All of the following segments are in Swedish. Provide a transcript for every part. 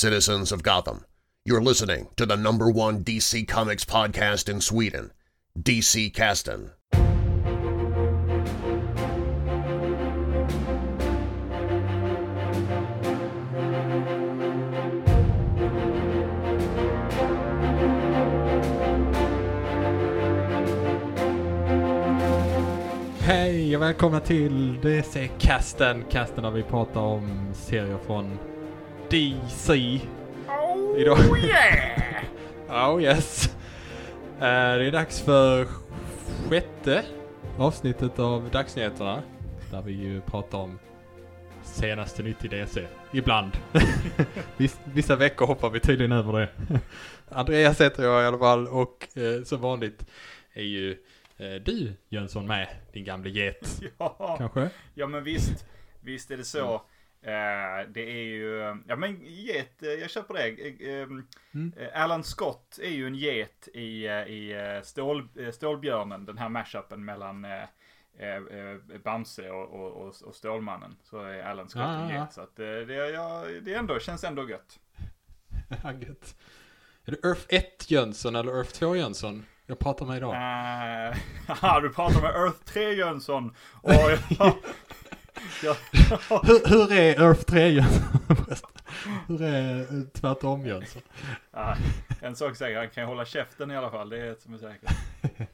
citizens of Gotham. You're listening to the number one DC Comics podcast in Sweden, DC Kasten. Hej och välkomna till DC-casten. Casten där vi pratar om serier från DC. Idag. Oh yeah! Oh yes. Eh, det är dags för sjätte avsnittet av Dagsnyheterna. Där vi ju pratar om senaste nytt i DC. Ibland. Viss, vissa veckor hoppar vi tydligen över det. Andreas heter jag i alla fall och eh, som vanligt är ju eh, du Jönsson med, din gamle get. Ja, Kanske? ja men visst. Visst är det så. Eh, det är ju, ja men get, eh, jag köper det. Eh, ehm, Mm. Alan Scott är ju en get i, i Stål, Stålbjörnen, den här mashupen mellan Bamse och, och, och, och Stålmannen. Så är Alan Scott Ja, en get. Så att det, ja, det ändå, känns ändå gött. Gött. Är det Earth 1 Jönsson eller Earth 2 Jönsson? Jag pratar med idag. Haha, du pratar med Earth 3 Jönsson. Och jag, Hur, hur är Earth 3 Jönsson förresten? Hur är eh, tvärtom Jönsson? Ja, en sak säger han kan ju hålla käften i alla fall. Det är ett som är säkert.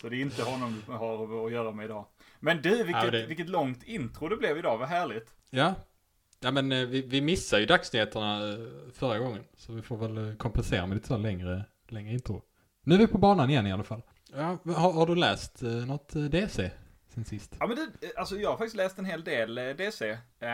Så det är inte honom du har att göra med idag. Men du, vilket, Ja, det- vilket långt intro det blev idag. Vad härligt. ja. ja men eh, vi, vi missade ju dagsnyheterna eh, förra gången. Så vi får väl kompensera med lite så längre, längre intro. Nu är vi på banan igen i alla fall. Ja, har, har du läst eh, något DC sen sist? Ja men du, alltså jag har faktiskt läst en hel del eh, DC. Eh,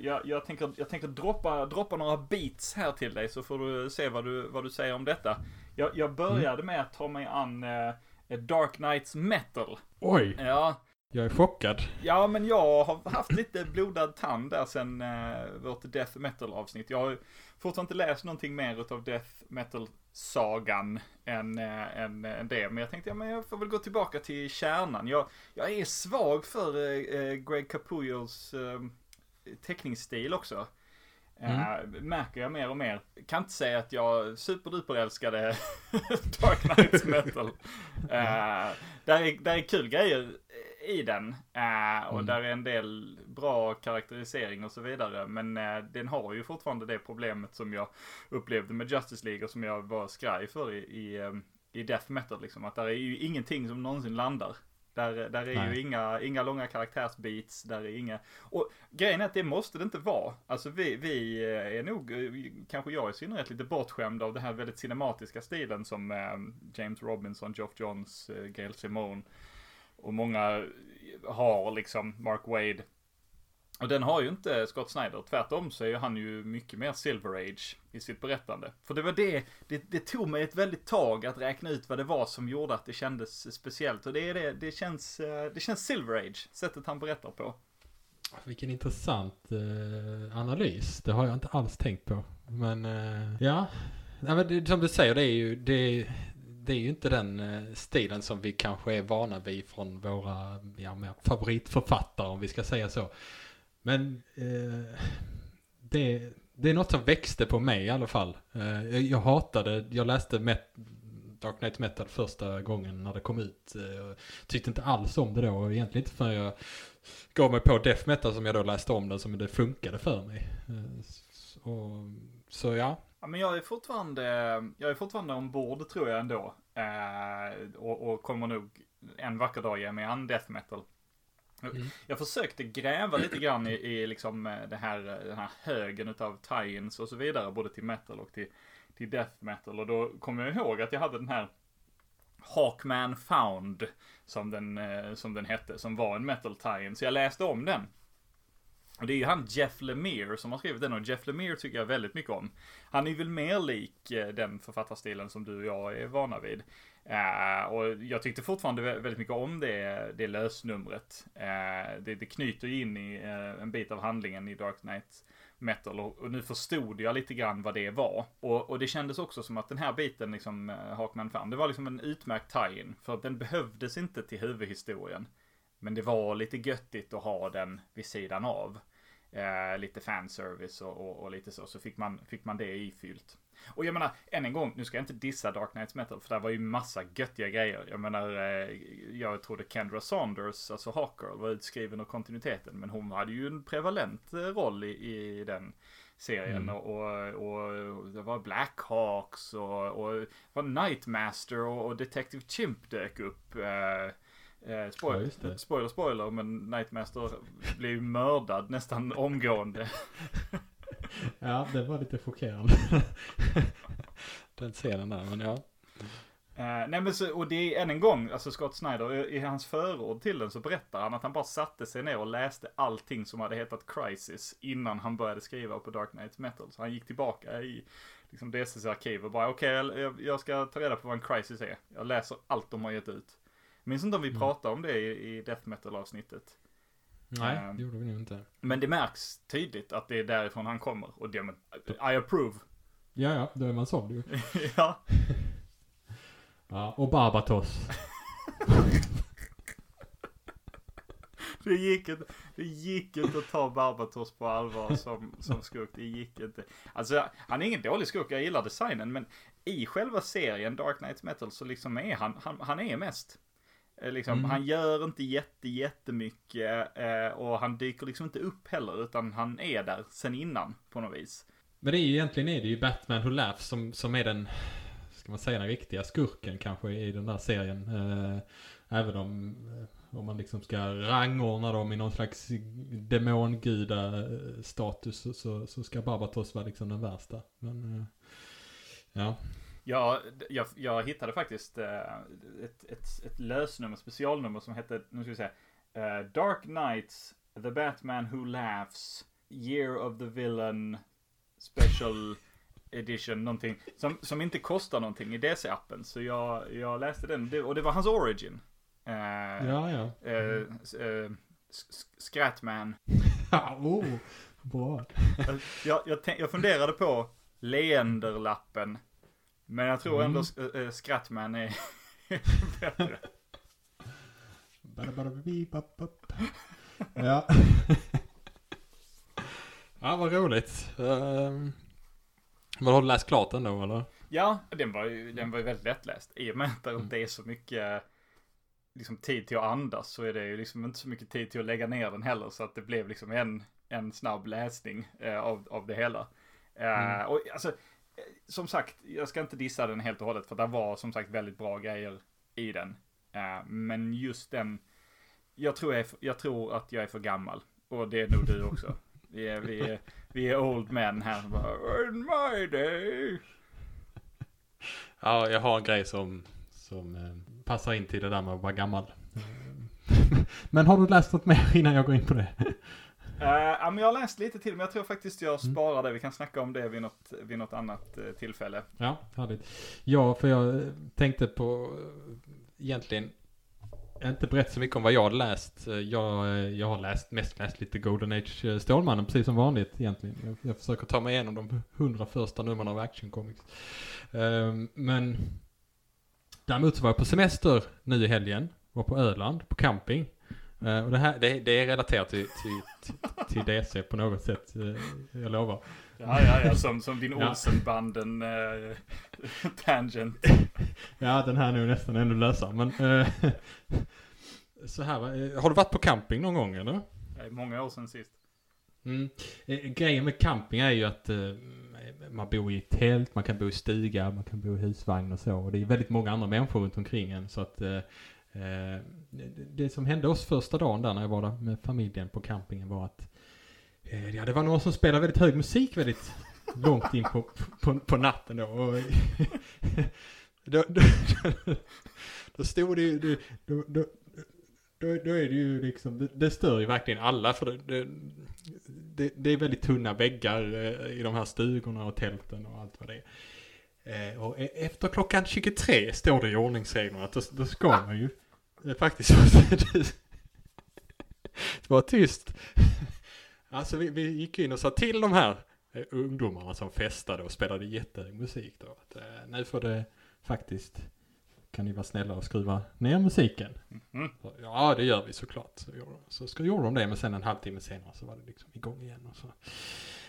jag, jag tänker, jag tänker droppa, droppa några beats här till dig så får du se vad du, vad du säger om detta. Jag, jag började med att ta mig an eh, Dark Knights Metal. Oj, Ja, jag är chockad. Ja, men jag har haft lite blodad tand där sen eh, vårt Death Metal avsnitt. Jag har fortfarande inte läst någonting mer utav Death Metal-sagan än, eh, än, än det. Men jag tänkte, ja men jag får väl gå tillbaka till kärnan. Jag, jag är svag för eh, eh, Greg Capullos eh, teckningsstil också. Eh, märker jag mer och mer. Kan inte säga att jag superduper älskade Dark Knights Metal. Eh, där, är, där är kul grejer i den. eh, och Mm. där är en del bra karaktärisering och så vidare. Men eh, den har ju fortfarande det problemet som jag upplevde med Justice League och som jag var skraj för i, i, eh, i Death Metal. Liksom. Att där är ju ingenting som någonsin landar. Där, där är Nej. ju inga, inga långa karaktärsbeats, där är inga... Och grejen är att det måste det inte vara. Alltså vi, vi eh, är nog, eh, kanske jag i synnerhet, lite bortskämd av den här väldigt cinematiska stilen som eh, James Robinson, Geoff Johns, eh, Gail Simone och många har liksom Mark Wade. Och den har ju inte Scott Snyder. Tvärtom så är ju han ju mycket mer Silver Age i sitt berättande. För det var det, det, det tog mig ett väldigt tag att räkna ut vad det var som gjorde att det kändes speciellt. Och det är det, det känns, eh, det känns Silver Age, sättet han berättar på. Vilken intressant eh, analys. Det har jag inte alls tänkt på. Men eh, ja, Nej, men det, som du säger, det är ju, det, det är ju inte den eh, stilen som vi kanske är vana vid från våra ja, mer favoritförfattare om vi ska säga så. Men eh, det, det är något som växte på mig i alla fall. Eh, jag, jag hatade, jag läste Met, Dark Knight Metal första gången när det kom ut. Eh, tyckte inte alls om det då och egentligen inte förrän jag gav mig på Death Metal som jag då läste om den som det funkade för mig. Eh, så, och, så ja, Ja, men jag är fortfarande, jag är fortfarande ombord tror jag ändå. Eh, och, och kommer nog en vacker dag ge mig an death metal. Mm. Jag försökte gräva lite grann i, i liksom eh, det här, den här högen utav tie-ins och så vidare, både till metal och till, till death metal. Och då kom jag ihåg att jag hade den här Hawkman Found, som den, eh, som den hette, som var en metal tie-in. Så jag läste om den. Och det är ju han Jeff Lemire som har skrivit den och Jeff Lemire tycker jag väldigt mycket om. Han är väl mer lik eh, den författarstilen som du och jag är vana vid. Uh, och jag tyckte fortfarande väldigt mycket om det, det lösnumret. Uh, det, det knyter ju in i uh, en bit av handlingen i Dark Knight metal och, och nu förstod jag lite grann vad det var. Och, och det kändes också som att den här biten, liksom, uh, Hawkman Fan, det var liksom en utmärkt tie-in. För den behövdes inte till huvudhistorien. Men det var lite göttigt att ha den vid sidan av eh, lite fanservice och, och, och, lite så. Så fick man, fick man det ifyllt. Och jag menar, än en gång, nu ska jag inte dissa Dark Knights Metal, för det var ju massa göttiga grejer. Jag menar, eh, jag trodde Kendra Saunders, alltså Hawkgirl, var utskriven ur kontinuiteten, men hon hade ju en prevalent eh, roll i, i den serien mm. och, och, och, det var Blackhawks och, och var Nightmaster och, och Detective Chimp dök upp. Eh, eh, spoiler, ja, spoiler, spoiler, men Nightmaster blev ju mördad nästan omgående. ja, det var lite chockerande. Den scenen där, men ja. Uh, nej men så, och det är än en gång, alltså Scott Snyder, i, i hans förord till den så berättar han att han bara satte sig ner och läste allting som hade hetat Crisis innan han började skriva på Dark Knight Metal. Så han gick tillbaka i liksom DCs arkiv och bara okej, okay, jag, jag, ska ta reda på vad en Crisis är. Jag läser allt de har gett ut. Minns inte om vi mm. pratade om det i, i Death Metal avsnittet? Nej, um, det gjorde vi nog inte. Men det märks tydligt att det är därifrån han kommer. Och det, men, I approve. Ja, ja, då är man såld ju. ja. ja, och Barbatos. det gick inte, det gick inte att ta Barbatos på allvar som, som skurk. Det gick inte. Alltså, han är ingen dålig skurk. Jag gillar designen, men i själva serien Dark Knight Metal så liksom är han, han, han är mest. Eh, liksom, mm. Han gör inte jätte, jättemycket eh, och han dyker liksom inte upp heller utan han är där sen innan på något vis. Men det är ju egentligen är det ju Batman Who Laughs som, som är den, ska man säga den riktiga skurken kanske i den där serien. Eh, även om, eh, om man liksom ska rangordna dem i någon slags demonguda-status så, så ska Barbatos vara liksom den värsta. Men, eh, ja. Ja, jag, jag hittade faktiskt uh, ett, ett, ett lösnummer, specialnummer som hette, nu ska vi säga, uh, Dark Knights, The Batman Who Laughs, Year of the Villain, Special Edition, någonting. Som, som inte kostar någonting i DC-appen. Så jag, jag läste den, och det var hans origin. Uh, ja, ja. Mm. Scratman. oh, bra. jag, jag, jag funderade på leenderlappen men jag tror ändå mm. äh, Skrattman är bättre. ja. ja, vad roligt. Um, men har du läst klart den då eller? Ja, den var ju, den var ju väldigt lättläst. I och med att det inte är så mycket liksom, tid till att andas så är det ju liksom inte så mycket tid till att lägga ner den heller. Så att det blev liksom en, en snabb läsning eh, av, av det hela. Uh, mm. och alltså, som sagt, jag ska inte dissa den helt och hållet för det var som sagt väldigt bra grejer i den. Uh, men just den, jag tror, jag, jag tror att jag är för gammal. Och det är nog du också. Vi är, vi är, vi är old men här. In my day. Ja, jag har en grej som, som eh, passar in till det där med att vara gammal. men har du läst något mer innan jag går in på det? Uh, ja, men jag har läst lite till, men jag tror faktiskt jag mm. sparar det. Vi kan snacka om det vid något, vid något annat uh, tillfälle. Ja, härligt. Ja, för jag tänkte på egentligen inte berätta så mycket om vad jag har läst. Jag, jag har läst, mest läst lite Golden Age Stålmannen, precis som vanligt egentligen. Jag, jag försöker ta mig igenom de hundra första numren av Action Comics. Uh, men däremot så var jag på semester nu i helgen. Var på Öland, på camping. Uh, och det här, det, det, är relaterat till, till, till, DC på något sätt, uh, jag lovar. Ja, ja, ja, som, som din Olsenbanden uh, tangent. ja, den här är nog nästan ännu lösare, men så här, har du varit på camping någon gång eller? Nej, många år sedan sist. Mm. Grejen med camping är ju att man bor i tält, man kan bo i stuga, man kan bo i husvagn och så. Och det är väldigt många andra människor runt omkring en. Så att Eh, Eh, det som hände oss första dagen där när jag var där med familjen på campingen var att eh, ja, det var någon som spelade väldigt hög musik väldigt långt in på, på, på natten då. Och, då, då, då stod det ju, då, då, då, då, är det ju liksom, det, det stör ju verkligen alla för det, det, det, är väldigt tunna väggar eh, i de här stugorna och tälten och allt vad det är. Och e-, efter klockan 23 står det i ordningsreglerna att då, då ska man ju det är faktiskt Det var tyst. Alltså vi, vi gick in och sa till de här eh, ungdomarna som festade och spelade jättehög musik då. Att, eh, nu får det faktiskt kan ni vara snälla och skruva ner musiken? Mhm. Så, Ja, det gör vi såklart. Så, gjorde, så ska, gjorde de det, men sen en halvtimme senare så var det liksom igång igen. Och så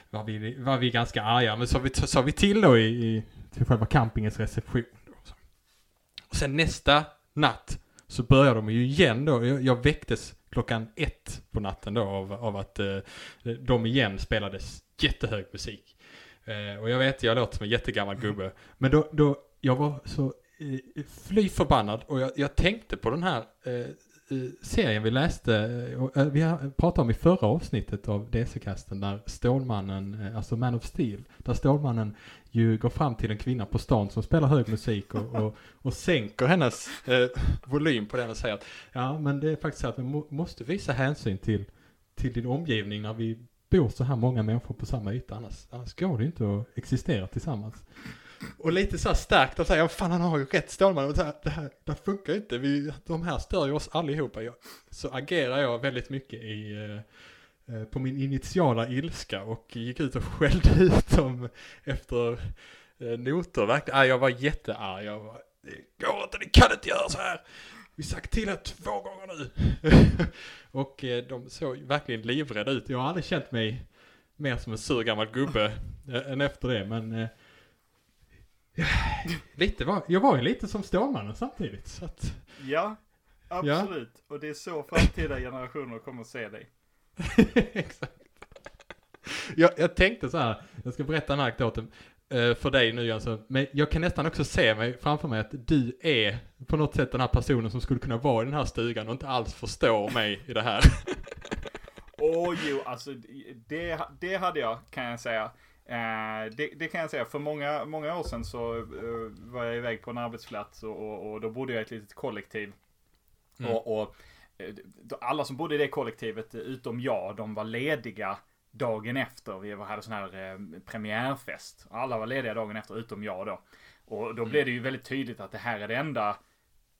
var vi, var vi ganska arga, men så vi, sa vi till då i, i till själva campingens reception. Då. Och sen nästa natt så började de ju igen då. Jag, jag väcktes klockan ett på natten då av, av att eh, de igen spelade jättehög musik. Eh, och jag vet, jag låter som en jättegammal gubbe. Men då, då jag var så eh, fly förbannad och jag, jag tänkte på den här eh, serien vi läste, eh, eh, vi pratade om i förra avsnittet av DC-kasten där Stålmannen, eh, alltså Man of Steel, där Stålmannen ju går fram till en kvinna på stan som spelar hög musik och, och, och sänker hennes eh, volym på den och säger att ja men det är faktiskt så att vi må, måste visa hänsyn till, till din omgivning när vi bor så här många människor på samma yta annars, annars går det ju inte att existera tillsammans. Och lite så här av såhär, ja fan han har ju rätt Stålman, och så här, det här det här funkar ju inte, vi, de här stör ju oss allihopa. Jag, så agerar jag väldigt mycket i, eh, eh på min initiala ilska och gick ut och skällde ut dem efter eh, noter. Verkligen, jag var jättearg, jag var, det går inte, ni kan inte göra så här. Vi sagt till er två gånger nu. och eh, de såg verkligen livrädda ut. Jag har aldrig känt mig mer som en sur gammal gubbe eh, än efter det, men eh, lite var, jag var ju lite som Stålmannen samtidigt. Så att, Ja, absolut. Och det är så framtida generationer kommer att se dig. Exakt. Jag, jag tänkte så här, jag ska berätta här anekdoten eh, för dig nu Jönsson. Men jag kan nästan också se mig framför mig att du är på något sätt den här personen som skulle kunna vara i den här stugan och inte alls förstår mig i det här. Åh jo, alltså det, det hade jag, kan jag säga. Eh, det, det kan jag säga, för många, många år sedan så eh, var jag iväg på en arbetsplats och, och, och då bodde jag i ett litet kollektiv. Mm. Och, och eh, alla som bodde i det kollektivet, eh, utom jag, de var lediga dagen efter. Vi hade sån här eh, premiärfest. Alla var lediga dagen efter, utom jag då. Och då blev det ju väldigt tydligt att det här är det enda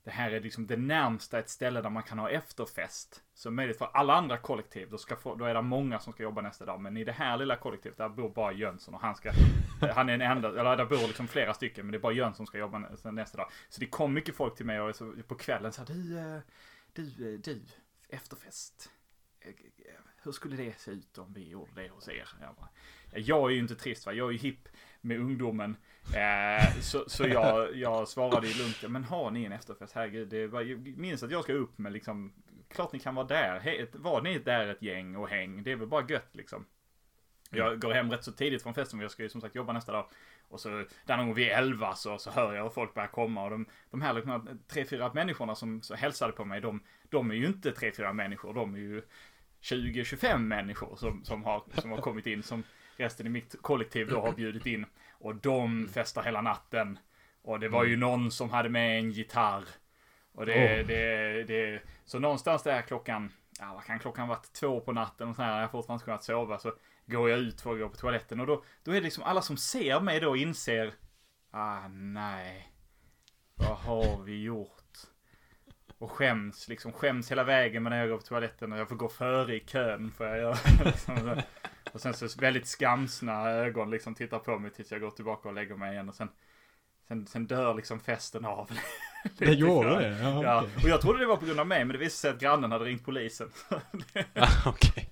det här är liksom det närmsta ett ställe där man kan ha efterfest som möjligt. För alla andra kollektiv, då, ska få, då är det många som ska jobba nästa dag. Men i det här lilla kollektivet, där bor bara Jönsson och han ska... Eh, han är en enda, eller där bor liksom flera stycken, men det är bara Jönsson som ska jobba nästa dag. Så det kom mycket folk till mig och så på kvällen sa du, eh, du, eh, du, efterfest. Hur skulle det se ut om vi gjorde det hos er? Jag, bara, jag är ju inte trist va, jag är ju hipp med ungdomen. Eh, så så jag, jag svarade ju lugnt, "Ja, men har ni en efterfest? Herregud, det var, ju- minns att jag ska upp med liksom, klart ni kan vara där. He, var ni där ett gäng och häng, det är väl bara gött liksom. Jag går hem rätt så tidigt från festen, för jag ska ju som sagt jobba nästa dag. Och så där någon gång vid elva så, så hör jag hur folk börjar komma och de, de här liksom, tre, fyra människorna som så hälsade på mig, de, de är ju inte tre, fyra människor, de är ju 20-25 människor som, som, har, som har kommit in, som resten i mitt kollektiv då har bjudit in. Och de festar hela natten. Och det var ju någon som hade med en gitarr. Och det, Oh. det, det, så någonstans där klockan, ja vad kan klockan varit två på natten och så här, jag har fortfarande inte kunnat sova. Så går jag ut för att gå på toaletten och då, då är det liksom alla som ser mig då inser, ah nej, vad har vi gjort? Och skäms, liksom skäms hela vägen när jag går på toaletten och jag får gå före i kön. För jag gör, liksom, och sen så väldigt skamsna ögon liksom tittar på mig tills jag går tillbaka och lägger mig igen. Och sen, sen, sen dör liksom festen av. Det gjorde det? Ja, Ja, och jag trodde det var på grund av mig, men det visade sig att grannen hade ringt polisen. Ja, okej.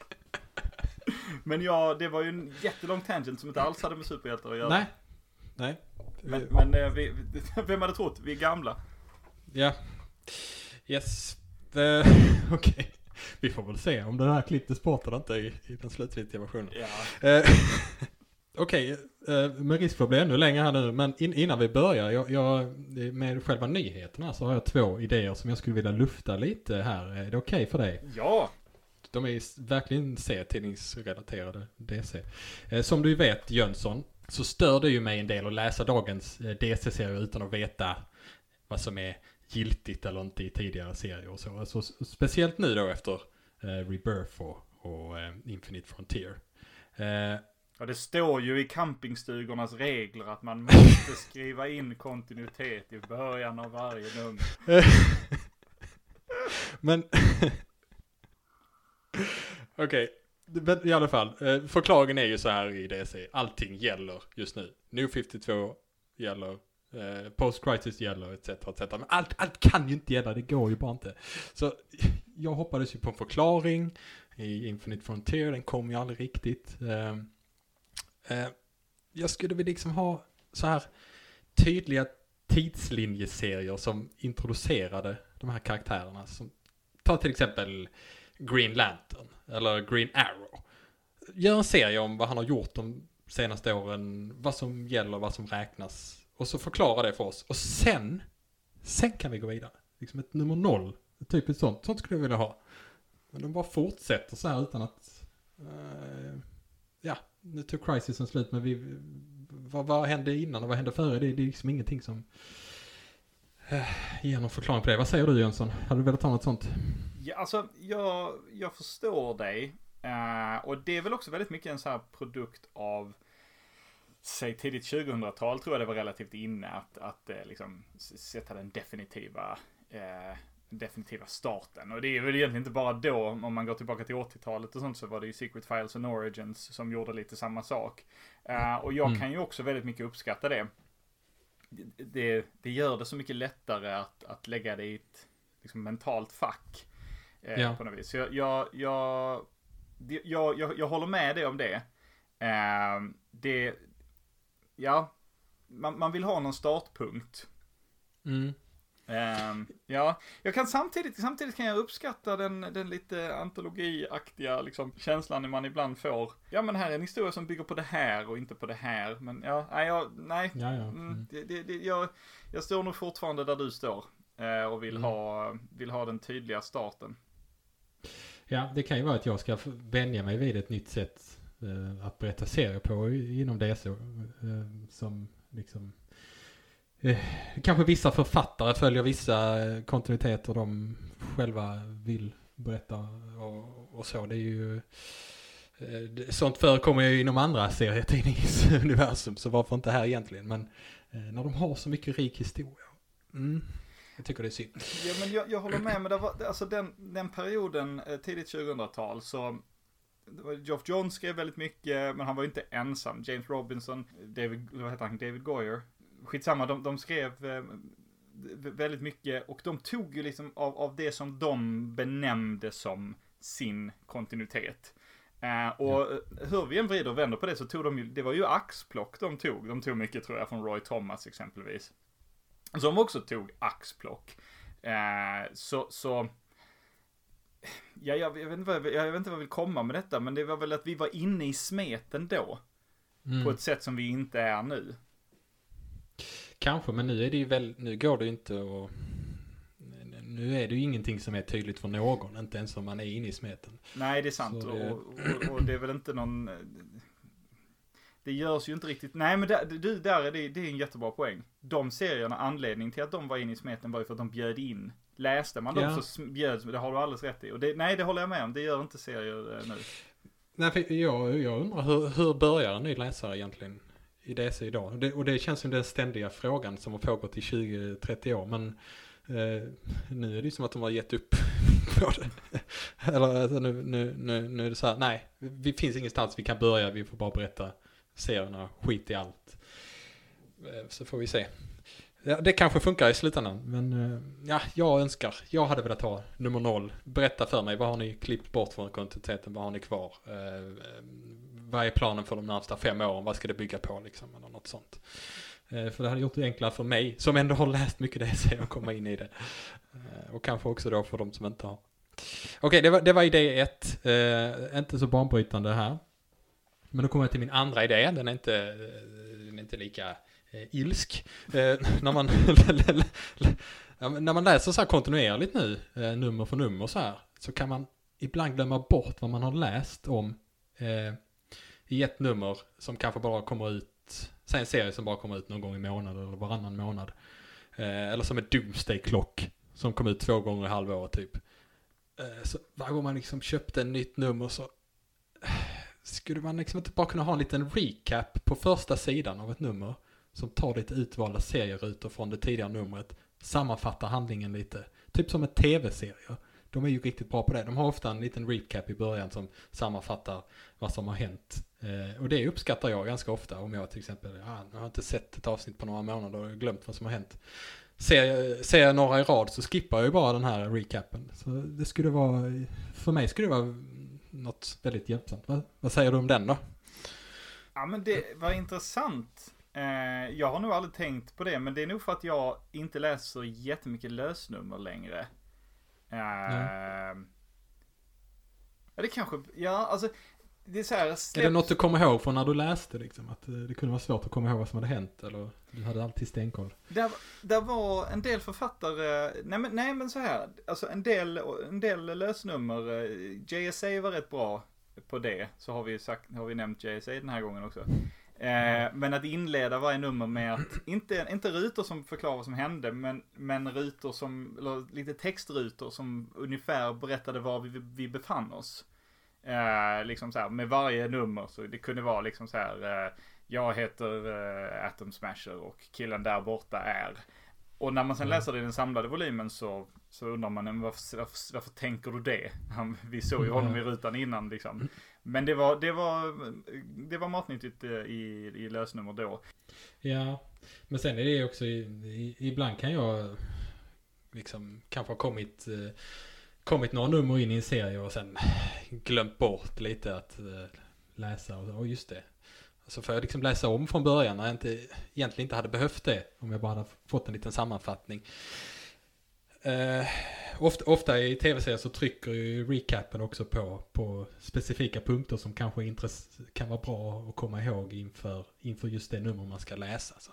men ja, det var ju en jättelång tangent som inte alls hade med superhjältar att göra. Nej. Nej. Men, men eh, vi, vem hade trott? Vi är gamla. Ja. Yes. Okej. Vi får väl se om den här klipptes bort eller inte i, i den slutgiltiga versionen. Ja. Eh, Okej, eh, med risk för att bli ännu längre här nu, men in, innan vi börjar, jag, jag, med själva nyheterna så har jag två idéer som jag skulle vilja lufta lite här. Är det okej för dig? ja. De är verkligen C-tidningsrelaterade DC. Eh, som du vet Jönsson, så stör det ju mig en del att läsa dagens eh, DC-serier utan att veta vad som är giltigt eller inte i tidigare serier och så. Alltså, speciellt nu då efter eh, Rebirth och, och eh, Infinite Frontier. Eh, Ja, det står ju i campingstugornas regler att man måste skriva in kontinuitet i början av varje nummer. Men... Okej, men i alla fall. eh, Förklaringen är ju så här i DC. Allting gäller just nu. New 52 gäller. Eh, Post-crisis gäller etc. etc. Men allt, allt kan ju inte gälla, det går ju bara inte. Så jag hoppades ju på en förklaring i Infinite Frontier, den kom ju aldrig riktigt. Eh, eh, jag skulle väl liksom ha så här tydliga tidslinjeserier som introducerade de här karaktärerna. Som, ta till exempel Green Lantern eller Green Arrow. Gör en serie om vad han har gjort de senaste åren, vad som gäller, vad som räknas. Och så förklara det för oss. Och sen, sen kan vi gå vidare. Liksom ett nummer noll. Typ ett sånt. Sånt skulle jag vilja ha. Men de bara fortsätter så här utan att... Uh, ja, nu tog crisisen slut men vi... Vad, vad hände innan och vad hände före? Det, det är liksom ingenting som... Eh, ger någon förklaring på det. Vad säger du Jönsson? Hade du velat ha något sånt? Ja, alltså jag, jag förstår dig. Uh, och det är väl också väldigt mycket en så här produkt av säg tidigt 2000-tal tror jag det var relativt inne att, att uh, liksom sätta den definitiva uh, definitiva starten. Och det är väl egentligen inte bara då, om man går tillbaka till 80-talet och sånt, så var det ju Secret Files and Origins som gjorde lite samma sak. Uh, och jag mm. kan ju också väldigt mycket uppskatta det. Det, det gör det så mycket lättare att, att lägga det i ett liksom, mentalt fack. Eh, ja. På något vis. Så jag, jag, jag, jag, jag, jag håller med dig om det. Eh, det, ja, man, man vill ha någon startpunkt. Mm. Um, ja, jag kan samtidigt, samtidigt kan jag uppskatta den, den lite antologiaktiga liksom, känslan man ibland får. Ja men här är en historia som bygger på det här och inte på det här. Men ja, nej, jag, nej. Ja, ja. Mm. Mm, det, det, det, jag, jag står nog fortfarande där du står. Eh, och vill, mm. ha, vill ha den tydliga starten. Ja, det kan ju vara att jag ska vänja mig vid ett nytt sätt eh, att berätta serier på inom DC. Eh, som liksom eh, Kanske vissa författare följer vissa eh, kontinuiteter de själva vill berätta och, och så. Det är ju eh, Sånt förekommer ju inom andra serietidningsuniversum, så varför inte här egentligen? Men eh, när de har så mycket rik historia. Mm. Jag tycker det är synd. Ja, men jag, jag håller med, men det var, alltså den, den perioden, eh, tidigt 2000-tal, så Geoff Johns skrev väldigt mycket, men han var ju inte ensam. James Robinson, David, vad heter han, David Goyer. Skitsamma, de, de skrev eh, väldigt mycket och de tog ju liksom av, av det som de benämnde som sin kontinuitet. Uh, och ja. hur vi än vrider och vänder på det så tog de ju, det var ju axplock de tog. De tog mycket tror jag från Roy Thomas exempelvis. Som också tog axplock. Eh, så, så Ja, jag, jag, vet inte vad, jag, jag, vet inte vad jag vill komma med detta, men det var väl att vi var inne i smeten då. Mm. På ett sätt som vi inte är nu. Kanske, men nu är det ju väl, nu går det ju inte att nu är det ju ingenting som är tydligt för någon, inte ens om man är inne i smeten. Nej, det är sant. Det... Och, och, och, det är väl inte någon det görs ju inte riktigt, nej men där, du, där är det, det är en jättebra poäng. De serierna, anledningen till att de var inne i smeten var ju för att de bjöd in. Läste man dem ja. så bjöds, det har du alldeles rätt i. Och det, nej, det håller jag med om, det gör inte serier eh, nu. Nej, jag, jag undrar hur, hur börjar en ny läsare egentligen i DC idag? Det, och det känns som den ständiga frågan som har pågått i 20-30 år. Men eh, nu är det som att de har gett upp på det. Eller alltså, nu, nu, nu, nu är det så här, nej, vi finns ingenstans vi kan börja, vi får bara berätta serierna, skit i allt. Eh, så får vi se. Ja, det kanske funkar i slutändan, men eh, ja, jag önskar, jag hade velat ha nummer noll. Berätta för mig, vad har ni klippt bort från kontinuiteten, vad har ni kvar? Eh, vad är planen för de närmsta fem åren, vad ska det bygga på liksom, eller något sånt. Eh, för det hade gjort det enklare för mig, som ändå har läst mycket DC, att komma in i det. Eh, och kanske också då för de som inte har. Okej, okay, det, var, det var idé ett, eh, inte så banbrytande här. Men då kommer jag till min andra idé, den är inte, eh, den är inte lika eh, Eh, ilsk. Eh, när, man när man läser så här kontinuerligt nu, eh, nummer för nummer så här, så kan man ibland glömma bort vad man har läst om eh, i ett nummer som kanske bara kommer ut, säg en serie som bara kommer ut någon gång i månaden eller varannan månad. Eh, eller som ett Doomsday Clock som kom ut två gånger i halvåret typ. Eh, så varje gång man liksom köpte ett nytt nummer så eh, skulle man liksom inte bara kunna ha en liten recap på första sidan av ett nummer som tar lite utvalda serierutor från det tidigare numret, sammanfattar handlingen lite, typ som en tv-serie. de är ju riktigt bra på det. De har ofta en liten recap i början som sammanfattar vad som har hänt. Eh, och det uppskattar jag ganska ofta om jag till exempel, ja, jag har inte sett ett avsnitt på några månader och glömt vad som har hänt. Ser, jag- ser jag några i rad så skippar jag ju bara den här recapen. Så det skulle vara, för mig skulle det vara något väldigt hjälpsamt. Va? vad säger du om den då? Ja men det var intressant. Eh, jag har nog aldrig tänkt på det, men det är nog för att jag inte läser jättemycket lösnummer längre. Eh, ja det kanske, ja alltså. Det är så här, Är det släpp- något du kommer ihåg från när du läste liksom? Att eh, det kunde vara svårt att komma ihåg vad som hade hänt? Eller du hade alltid stenkoll? Där, där var en del författare, nej men, nej men så här, alltså en del, en del lösnummer, eh, JSA var rätt bra på det, så har vi sagt, har vi nämnt JSA den här gången också. Eh, men att inleda varje nummer med att, inte, inte rutor som förklarar vad som hände, men, men rutor som, eller lite textrutor som ungefär berättade var vi, vi befann oss. Eh, liksom så här, med varje nummer, så det kunde vara liksom så här, eh, jag heter eh, Atom Smasher och killen där borta är. Och när man sen Mm. läser det i den samlade volymen så, så undrar man, varför, varför, varför tänker du det? Han, vi såg ju honom i rutan innan liksom. Men det var, det var, det var matnyttigt eh, i, i lösnummer då. Ja, men sen är det också, ibland kan jag liksom kanske ha kommit, eh, kommit några nummer in i en serie och sen glömt bort lite att eh, läsa och oh, just det. Så får jag liksom läsa om från början när jag inte, egentligen inte hade behövt det om jag bara hade fått en liten sammanfattning. Eh, ofta, ofta i tv-serier så trycker ju recapen också på, på specifika punkter som kanske intress- kan vara bra att komma ihåg inför, inför just det nummer man ska läsa. Så.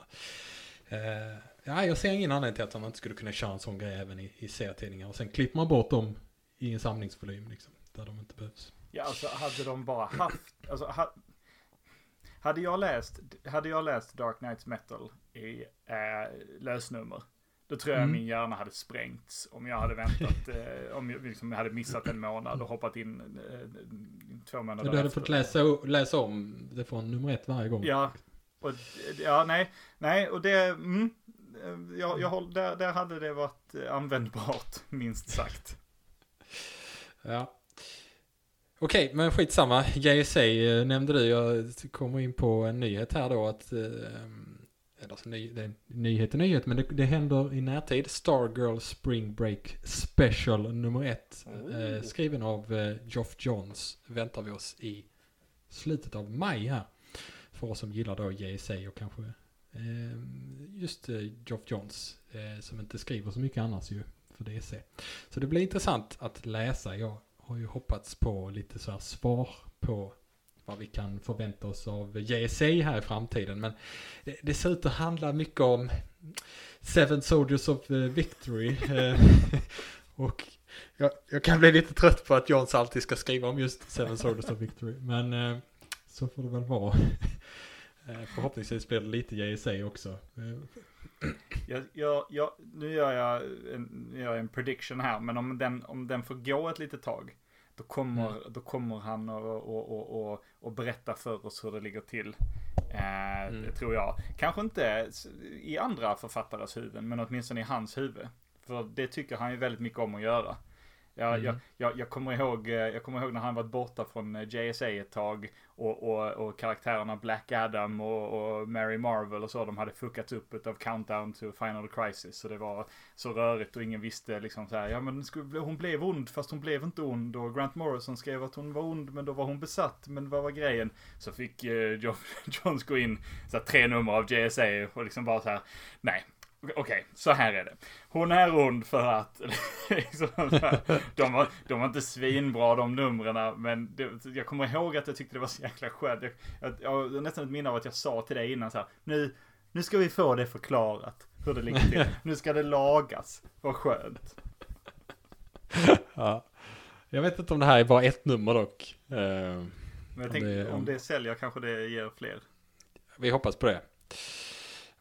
Eh, ja, jag ser ingen anledning till att man inte skulle kunna köra en sån grej även i, i serietidningar. Och sen klipper man bort dem i en samlingsvolym liksom, där de inte behövs. Ja, alltså hade de bara haft, alltså ha, hade jag läst, hade jag läst Dark Knights Metal i eh, lösnummer, då tror jag Mm. min hjärna hade sprängts om jag hade väntat, eh, om jag liksom hade missat en månad och hoppat in eh, två månader Du hade efter. fått läsa, läsa om det från nummer ett varje gång. Ja, och, ja nej, nej, och det, mm, eh, jag, jag där, där hade det varit eh, användbart, minst sagt. Ja. Okej, men skitsamma. JSA eh, nämnde du. Jag kommer in på en nyhet här då att eh, eller så ny, det är nyhet och nyhet, men det, det händer i närtid. Stargirl Spring Break Special nummer ett. Eh, skriven av eh, Geoff Johns väntar vi oss i slutet av maj här. För oss som gillar då JSA och kanske eh, just eh, Geoff Johns eh, som inte skriver så mycket annars ju för DC. Så det blir intressant att läsa. Jag har ju hoppats på lite så här svar på vad vi kan förvänta oss av JSA här i framtiden. Men det, det ser ut att handla mycket om Seven Soldiers of eh, Victory. eh, och jag, jag kan bli lite trött på att Johns alltid ska skriva om just Seven Soldiers of Victory. Men eh, så får det väl vara. Förhoppningsvis blir det lite JSA också. Eh, Jag, jag, jag, nu gör jag en, gör en prediction här, men om den, om den får gå ett litet tag, då kommer, Mm. då kommer han att och, och, och, och berätta för oss hur det ligger till. Eh, Mm. Det tror jag. Kanske inte i andra författares huvuden, men åtminstone i hans huvud. För det tycker han ju väldigt mycket om att göra. Jag, Mm. jag, jag, jag, kommer ihåg, eh, jag kommer ihåg när han varit borta från eh, JSA ett tag och, och, och karaktärerna Black Adam och, och Mary Marvel och så, de hade fuckats upp av Countdown to Final Crisis. Så det var så rörigt och ingen visste liksom så här, ja men hon blev ond fast hon blev inte ond och Grant Morrison skrev att hon var ond men då var hon besatt, men vad var grejen? Så fick eh, John, Johns gå in, så här, tre nummer av JSA och liksom bara så här, nej. Okej, så här är det. Hon är ond för att, liksom, de, var, de var inte svinbra de numren, men det, jag kommer ihåg att jag tyckte det var så jäkla skönt. Jag, jag, jag har nästan ett minne av att jag sa till dig innan så här, nu, nu ska vi få det förklarat, hur det ligger till. Nu ska det lagas. Vad skönt. ja. Jag vet inte om det här är bara ett nummer dock. Eh, Men jag Om tänkte, det- om det säljer kanske det ger fler. Vi hoppas på det.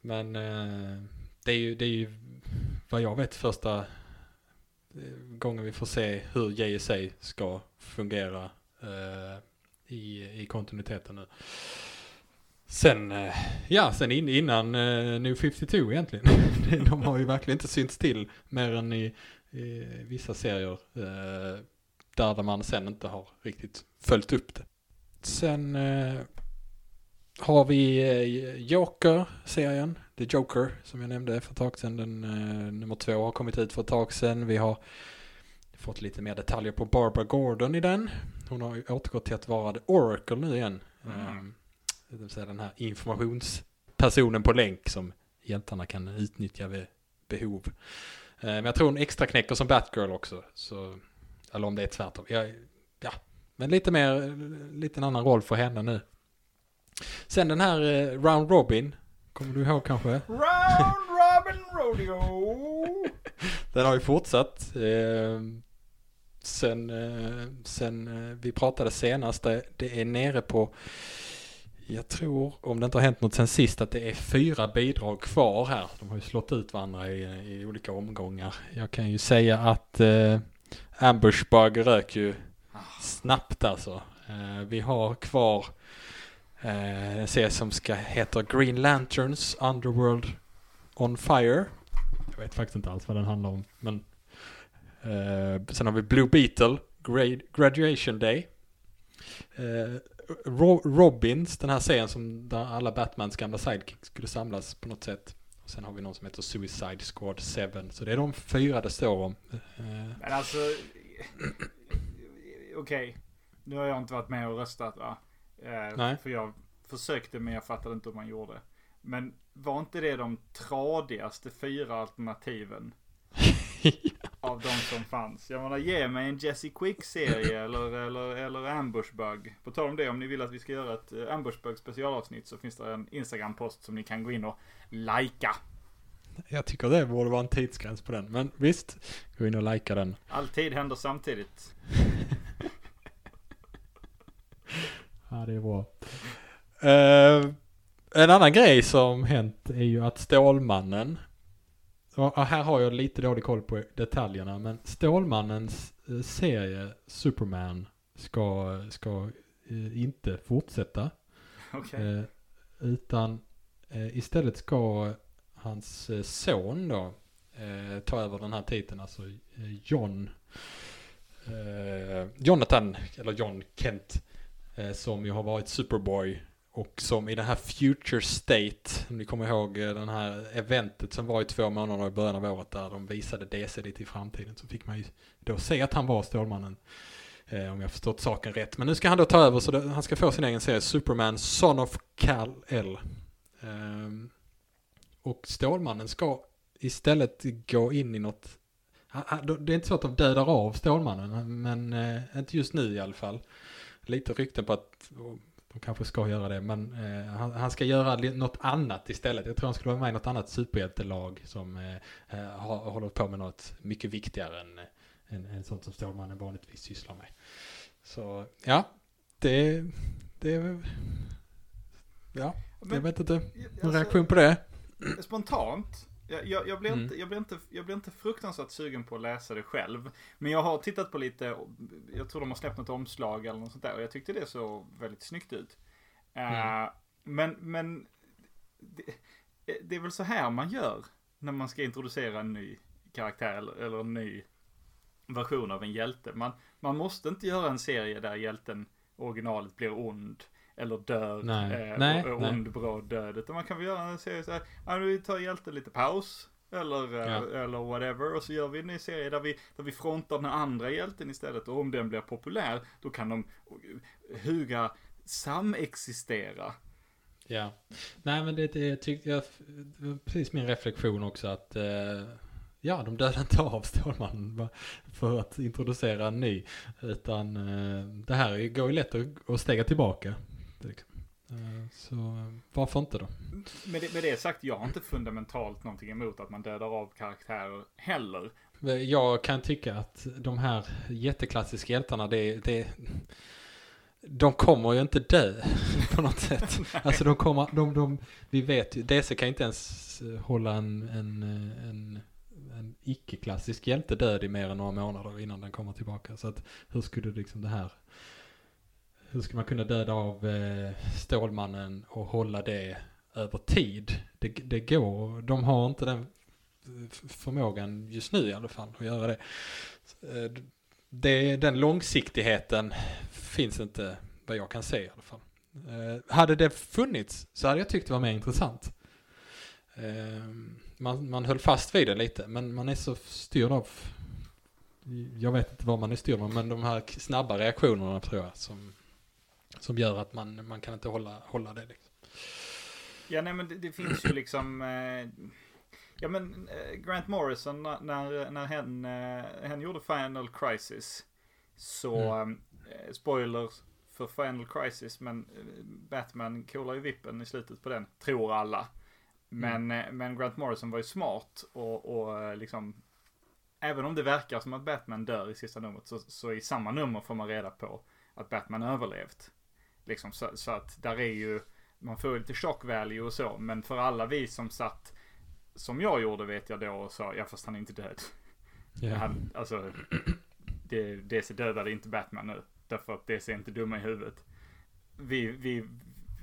Men eh, det, är ju, det är ju vad jag vet första eh, gången vi får se hur JSA ska fungera eh, i, i kontinuiteten nu. Sen, eh, ja, sen in, innan eh, New 52 egentligen. De har ju verkligen inte synts till mer än i, i vissa serier eh, där man sen inte har riktigt följt upp det. Sen eh, har vi eh, Joker-serien, The Joker, som jag nämnde för ett tag sedan. Den, eh, nummer två har kommit ut för ett tag sedan. Vi har fått lite mer detaljer på Barbara Gordon i den. Hon har återgått till att vara The Oracle nu igen. Mm. Eh, det vill säga den här informationspersonen på länk som hjältarna kan utnyttja vid behov. Eh, men jag tror hon extra knäcker som Batgirl också. Så, eller om det är tvärtom. Jag, ja, men lite mer, lite en annan roll för henne nu. Sen den här eh, Round Robin, kommer du ihåg kanske? Round Robin Rodeo! Den har ju fortsatt. Eh, sen, eh, sen eh, vi pratade senast, det, är nere på, jag tror, om det inte har hänt något sen sist, att det är fyra bidrag kvar här. De har ju slått ut varandra i, i olika omgångar. Jag kan ju säga att eh, Ambushbug rök ju snabbt alltså. Vi har kvar eh, en serie som ska heta Green Lanterns Underworld on Fire. Jag vet faktiskt inte alls vad den handlar om. Men eh, sen har vi Blue Beetle, Grad Graduation Day. Eh, Ro Robins, den här serien som där alla Batmans gamla sidekicks skulle samlas på något sätt. Och sen har vi någon som heter Suicide Squad 7. Så det är de fyra det står om. Eh, Men alltså... Okej. Nu har jag inte varit med och röstat va? Eh, Nej. För jag försökte men jag fattade inte hur man gjorde. Men var inte det de tradigaste fyra alternativen? av de som fanns. Jag menar ge mig en Jesse Quick-serie eller, eller, eller Ambushbug. På tal om det, om ni vill att vi ska göra ett eh, Ambushbug specialavsnitt så finns det en Instagram-post som ni kan gå in och likea. Jag tycker det borde vara en tidsgräns på den. Men visst, gå in och likea den. Alltid händer samtidigt. Ja, det är bra. Eh, en annan grej som hänt är ju att Stålmannen, och här har jag lite dålig koll på detaljerna, men Stålmannens eh, serie Superman ska, ska eh, inte fortsätta. Eh, utan istället ska hans son då ta över den här titeln, alltså John Jonathan, eller John Kent, Eh, som ju har varit Superboy och som i den här Future State, om ni kommer ihåg eh, den här eventet som var i två månader i början av året där de visade DC lite i framtiden så fick man ju då se att han var Stålmannen. Eh, om jag förstått saken rätt. Men nu ska han då ta över så det, han ska få sin egen serie Superman Son of Kal-El. Eh, och Stålmannen ska istället gå in i något det är inte så att de dödar av Stålmannen, men eh, inte just nu i alla fall. Lite rykten på att de kanske ska göra det, men eh, han, han ska göra något annat istället. Jag tror han skulle vara med i något annat superhjältelag som eh, eh, har, håller på med något mycket viktigare än, än, än sånt som Stålmannen vanligtvis sysslar med. Så ja, det, det ja, jag Men, vet inte. Någon alltså, reaktion på det? Spontant. Jag, jag, jag, blir Mm. inte, jag, blir inte, jag blir inte fruktansvärt sugen på att läsa det själv. Men jag har tittat på lite, jag tror de har släppt något omslag eller något sånt där. Och jag tyckte det såg väldigt snyggt ut. Eh, Mm. men, men det, det är väl så här man gör när man ska introducera en ny karaktär eller, eller en ny version av en hjälte. Man, man måste inte göra en serie där hjälten originalet blir ond eller dör. Nej. Eh, Nej, och, och ond, bra, död. Utan man kan väl göra en serie så här, ja, nu tar hjälten lite paus. Eller, eh, Ja. eller whatever. Och så gör vi en ny serie där vi, där vi frontar den andra hjälten istället. Och om den blir populär, då kan de eh, huga samexistera. Ja. Nej men det, det tyckte jag, precis min reflektion också att eh, ja, de dödade inte av Stålmannen för att introducera en ny. Utan eh, det här går ju lätt att, att stega tillbaka. Liksom. Eh, så varför inte då? Med det, med det sagt, jag har inte fundamentalt någonting emot att man dödar av karaktärer heller. Jag kan tycka att de här jätteklassiska hjältarna, det, det, de kommer ju inte dö på något sätt. Alltså de kommer, de, de, vi vet ju, DC kan inte ens eh, hålla en, en, eh, en, en icke-klassisk hjälte död i mer än några månader innan den kommer tillbaka. Så att hur skulle liksom det här, hur ska man kunna döda av eh, Stålmannen och hålla det över tid? Det, det går, de har inte den förmågan just nu i alla fall att göra det. Eh, det den långsiktigheten finns inte vad jag kan se i alla fall. Eh, hade det funnits så hade jag tyckt det var mer intressant. Eh, man, man höll fast vid det lite, men man är så styrd av jag vet inte vad man är styrd av, men de här snabba reaktionerna tror jag som, som gör att man, man kan inte hålla, hålla det. Liksom. Ja, nej men det, det finns ju liksom... Eh, ja men eh, Grant Morrison när, när hen, eh, hen gjorde Final Crisis. Så, mm. eh, spoiler för Final Crisis, men eh, Batman kolar ju vippen i slutet på den, tror alla. Men, mm. Eh, men Grant Morrison var ju smart och, och liksom Även om det verkar som att Batman dör i sista numret så, så i samma nummer får man reda på att Batman överlevt. Liksom så, så att där är ju man får lite shock value och så, men för alla vi som satt, som jag gjorde vet jag då och sa, ja fast han är inte död. Yeah. Han, alltså, det, DC dödade inte Batman nu. Därför att DC är inte dumma i huvudet. Vi, vi,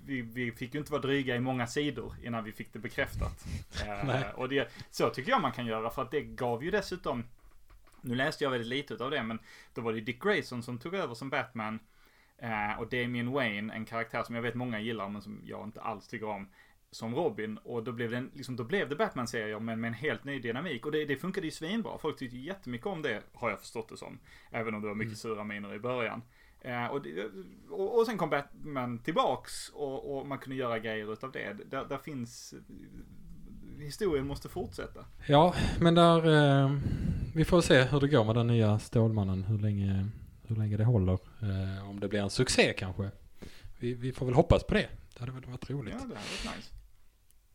vi, vi fick ju inte vara dryga i många sidor innan vi fick det bekräftat. uh, och det, så tycker jag man kan göra för att det gav ju dessutom, nu läste jag väldigt lite av det, men då var det Dick Grayson som tog över som Batman Eh, och Damien Wayne, en karaktär som jag vet många gillar men som jag inte alls tycker om. Som Robin. Och då blev det, en, liksom, då blev det Batman-serier men med en helt ny dynamik. Och det, det funkade ju svinbra. Folk tyckte jättemycket om det, har jag förstått det som. Även om det var mycket mm. sura miner i början. Eh, och, det, och, och, sen kom Batman tillbaks och, och, man kunde göra grejer utav det. Där, där finns historien måste fortsätta. Ja, men där, eh, vi får se hur det går med den nya Stålmannen, hur länge hur länge det håller. Eh, om det blir en succé kanske. Vi, vi, får väl hoppas på det. Det hade väl varit roligt. Ja, det hade varit nice.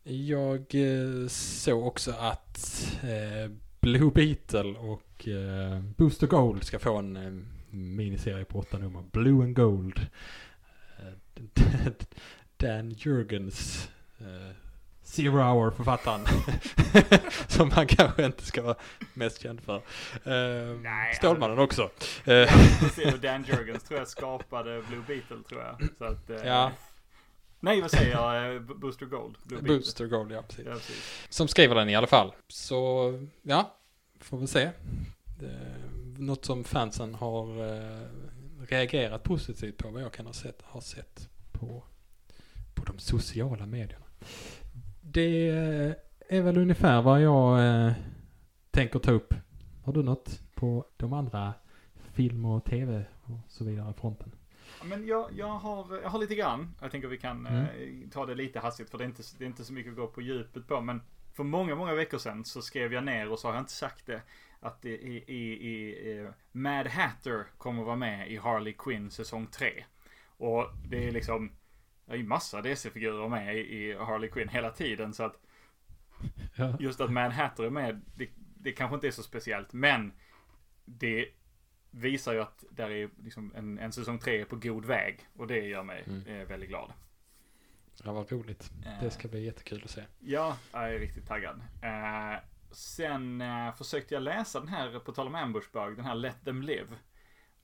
Jag eh, såg också att eh, Blue Beetle och eh, Booster Gold ska få en eh, miniserie på åtta nummer. Blue and Gold. Eh, Dan Jurgens eh, Zero Hour författaren. som han kanske inte ska vara mest känd för. Uh, Nej, Stålmannen också. Uh, Dan Jurgens tror jag skapade Blue Beetle tror jag. Så att, uh, ja. Nej, vad säger jag? Eh, Booster Gold? Blue Booster Beetle. Gold, ja precis. ja precis. Som skriver den i alla fall. Så, ja, får vi se. något som fansen har uh, reagerat positivt på, vad jag kan ha sett, har sett på, på de sociala medierna det är väl ungefär vad jag eh, tänker ta upp. Har du något på de andra film och tv och så vidare fronten? Men jag, jag, har, jag har lite grann. Jag tänker vi kan mm. eh, ta det lite hastigt för det är, inte, det är inte så mycket att gå på djupet på. Men för många, många veckor sedan så skrev jag ner och så har jag inte sagt det. Att i, i, i, i Mad Hatter kommer vara med i Harley Quinn säsong 3. Och det är liksom det är ju massa DC-figurer med i Harley Quinn hela tiden så att ja. just att Manhattan är med, det, det kanske inte är så speciellt, men det visar ju att där är liksom en, en säsong tre på god väg och det gör mig mm. eh, väldigt glad. Ja, vad roligt. Det eh. ska bli jättekul att se. Ja, jag är riktigt taggad. Eh, sen eh, försökte jag läsa den här, på tal om Ambushbug, den här Let Them Live.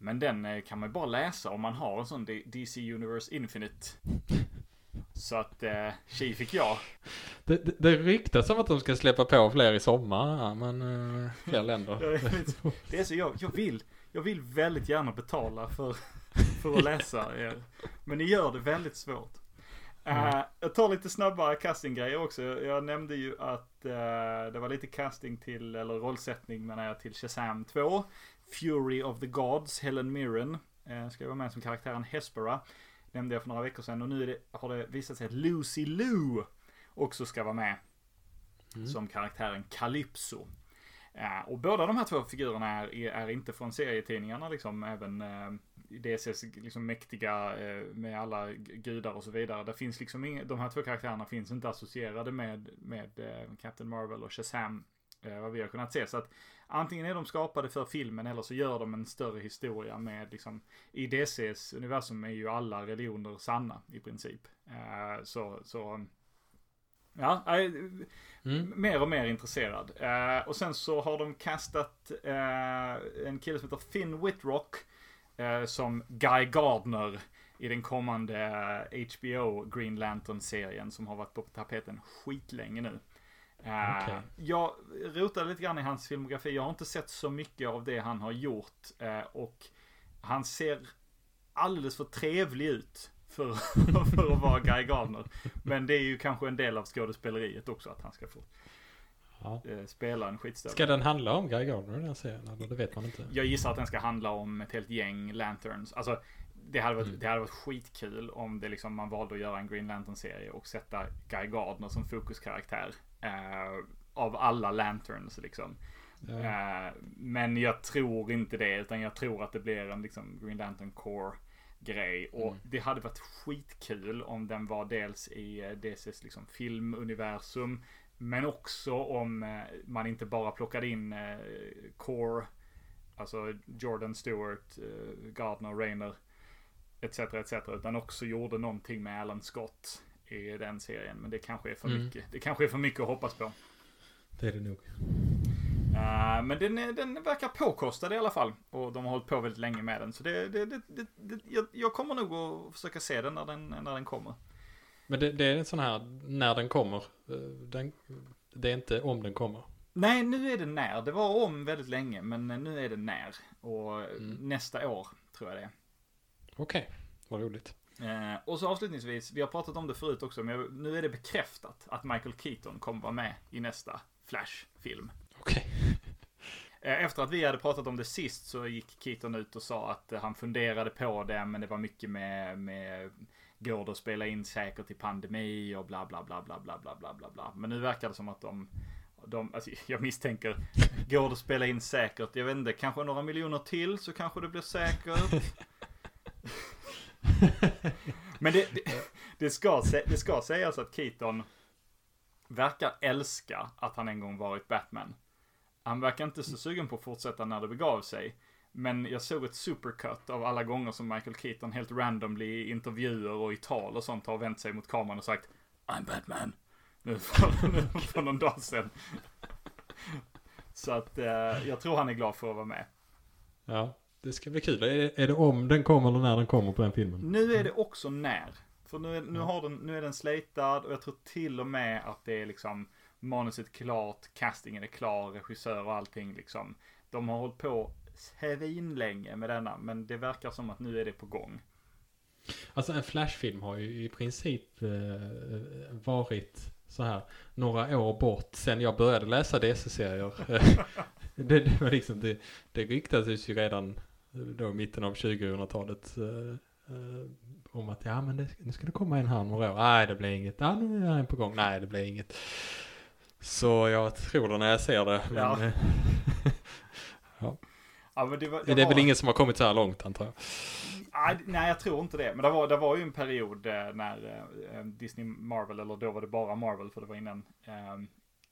Men den eh, kan man bara läsa om man har en sån DC Universe Infinite. Så att, eh, tji fick jag. Det, det, det ryktas om att de ska släppa på fler i sommar, men eh, fler länder. det är så, jag, jag vill, jag vill väldigt gärna betala för, för att läsa er. Men ni gör det väldigt svårt. Mm. Uh, jag tar lite snabba castinggrejer också. Jag nämnde ju att uh, det var lite casting till, eller rollsättning menar jag, till Shazam 2. Fury of the Gods, Helen Mirren, eh, ska vara med som karaktären Hespera. Nämnde jag för några veckor sedan och nu det, har det visat sig att Lucy Lou också ska vara med. Mm. Som karaktären Calypso. Uh, och båda de här två figurerna är, är inte från serietidningarna liksom, även uh, DCs liksom mäktiga uh, med alla gudar och så vidare. Det finns liksom inga, de här två karaktärerna finns inte associerade med, med Captain Marvel och Shazam. vad vi har kunnat se. Så att antingen är de skapade för filmen eller så gör de en större historia med liksom, i DCs universum är ju alla religioner sanna i princip. Uh, så, så, ja, mm. mer och mer intresserad. Uh, och sen så har de kastat uh, en kille som heter Finn Whitrock som Guy Gardner i den kommande HBO Green Lantern-serien som har varit på tapeten skitlänge nu. Eh, Okej. Jag rotade lite grann i hans filmografi. Jag har inte sett så mycket av det han har gjort. eh, och han ser alldeles för trevlig ut för, för att vara Guy Gardner. Men det är ju kanske en del av skådespeleriet också att han ska få Ja. eh, spela en skitstövel. Ska den handla om Guy Gardner den serien? Eller det vet man inte. Jag gissar att den ska handla om ett helt gäng Lanterns. Alltså, det hade varit, Mm. det hade varit skitkul om det liksom man valde att göra en Green Lantern-serie och sätta Guy Gardner som fokuskaraktär. Eh, av alla Lanterns liksom. Ja. Eh, men jag tror inte det, utan jag tror att det blir en liksom Green Lantern Core grej. Och Mm. det hade varit skitkul om den var dels i eh, DCs liksom filmuniversum. Men också om eh, man inte bara plockade in eh, Core, alltså Jordan Stewart, eh, Gardner, Rayner, etc. etc. Utan också gjorde någonting med Alan Scott i den serien. Men det kanske är för Mm. mycket. Det kanske är för mycket att hoppas på. Det är det nog. Eh, men den, är- den verkar påkostad i alla fall. Och de har hållit på väldigt länge med den. Så det, det, det, det, jag, jag kommer nog att försöka se den när den, när den kommer. Men det, det är en sån här, när den kommer. eh, Den, det är inte om den kommer. Nej, nu är det när. Det var om väldigt länge, men nu är det när. Och Mm. nästa år, tror jag det är. Okej, vad roligt. Eh, och så avslutningsvis, vi har pratat om det förut också, men jag- nu är det bekräftat att Michael Keaton kommer vara med i nästa Flash-film. Okej. Eh, Efter att vi hade pratat om det sist så gick Keaton ut och sa att eh, han funderade på det, men det var mycket med, med går det att spela in säkert i pandemi och bla bla bla bla bla bla bla bla bla. Men nu verkar det som att de, de alltså jag misstänker, går det att spela in säkert? Jag vet inte, kanske några miljoner till så kanske det blir säkert. Men det, det, det, ska, det ska sägas att Keaton verkar älska att han en gång varit Batman. Han verkar inte så sugen på att fortsätta när det begav sig. Men jag såg ett supercut av alla gånger som Michael Keaton helt randomly i intervjuer och i tal och sånt har vänt sig mot kameran och sagt I'm Batman. Nu för, nu för någon dag sedan. Så att eh, jag tror han är glad för att vara med. Ja, det ska bli kul. Är, är det om den kommer eller när den kommer på den filmen? Nu är det också när. För nu är, nu har den, nu är den slatad och jag tror till och med att det är liksom manuset klart, castingen är klar, regissör och allting liksom. De har hållit på svinlänge med denna, men det verkar som att nu är det på gång. Alltså en Flash-film har ju i princip eh, varit så här några år bort sen jag började läsa DC-serier. det, det var liksom, det, det ryktades ju redan då i mitten av 2000-talet eh, eh, om att ja men det, nu ska det komma en här några år. Nej det blir inget. Ja nu är en på gång. Nej det blir inget. Så jag tror det när jag ser det. Men, Ja. eh, Ja, men det, var, det är väl var- ingen som har kommit så här långt antar jag. Nej, nej, jag tror inte det. Men det var, det var ju en period när Disney Marvel, eller då var det bara Marvel, för det var innan eh,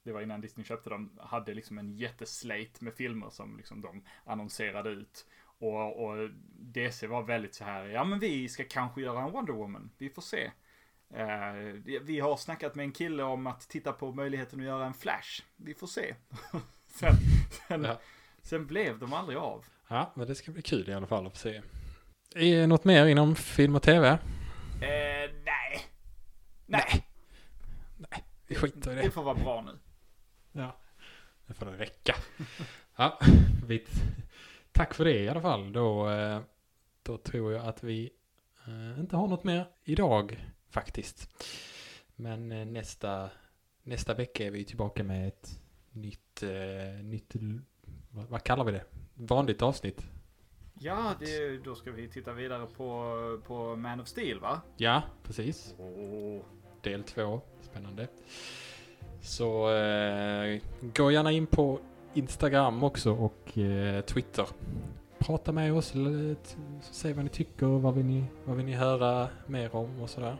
det var innan Disney köpte dem, hade liksom en jätteslate med filmer som liksom de annonserade ut. Och, och DC var väldigt så här, ja men vi ska kanske göra en Wonder Woman, vi får se. Eh, vi har snackat med en kille om att titta på möjligheten att göra en Flash, vi får se. sen, sen, Ja. sen blev de aldrig av. Ja, men det ska bli kul i alla fall att få se. Är något mer inom film och tv? Eh, nej. Nej, Vi skiter i det det. får vara bra nu. Ja, det får det räcka. Ja, vi, tack för det i alla fall. Då, eh, då tror jag att vi eh, inte har något mer idag faktiskt. Men eh, nästa, nästa vecka är vi tillbaka med ett nytt, nytt vad, vad kallar vi det? Vanligt avsnitt. Ja, det, då ska vi titta vidare på, på Man of Steel va? Ja, precis. Oh. del två. Spännande. Så eh, gå gärna in på Instagram också och eh, Twitter. Prata med oss, säg vad ni tycker, vad vill ni, vad vill ni höra mer om och sådär.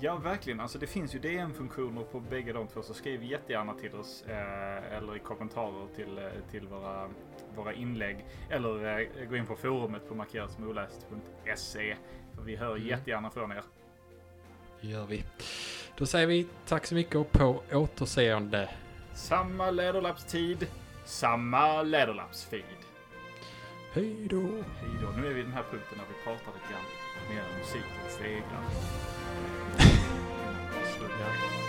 Ja, verkligen. Alltså det finns ju DM-funktioner på bägge de två, så skriv jättegärna till oss eh, eller i kommentarer till, eh, till våra, våra inlägg. Eller eh, gå in på forumet på markeratsmoläst.se. För vi hör Mm. jättegärna från er. Det gör vi. Då säger vi tack så mycket och på återseende. Samma Läderlappstid, samma Läderlaps-feed. Hej då! Hej då! Nu är vi i den här punkten när vi pratar lite grann mer om musikens regler. Sluggar.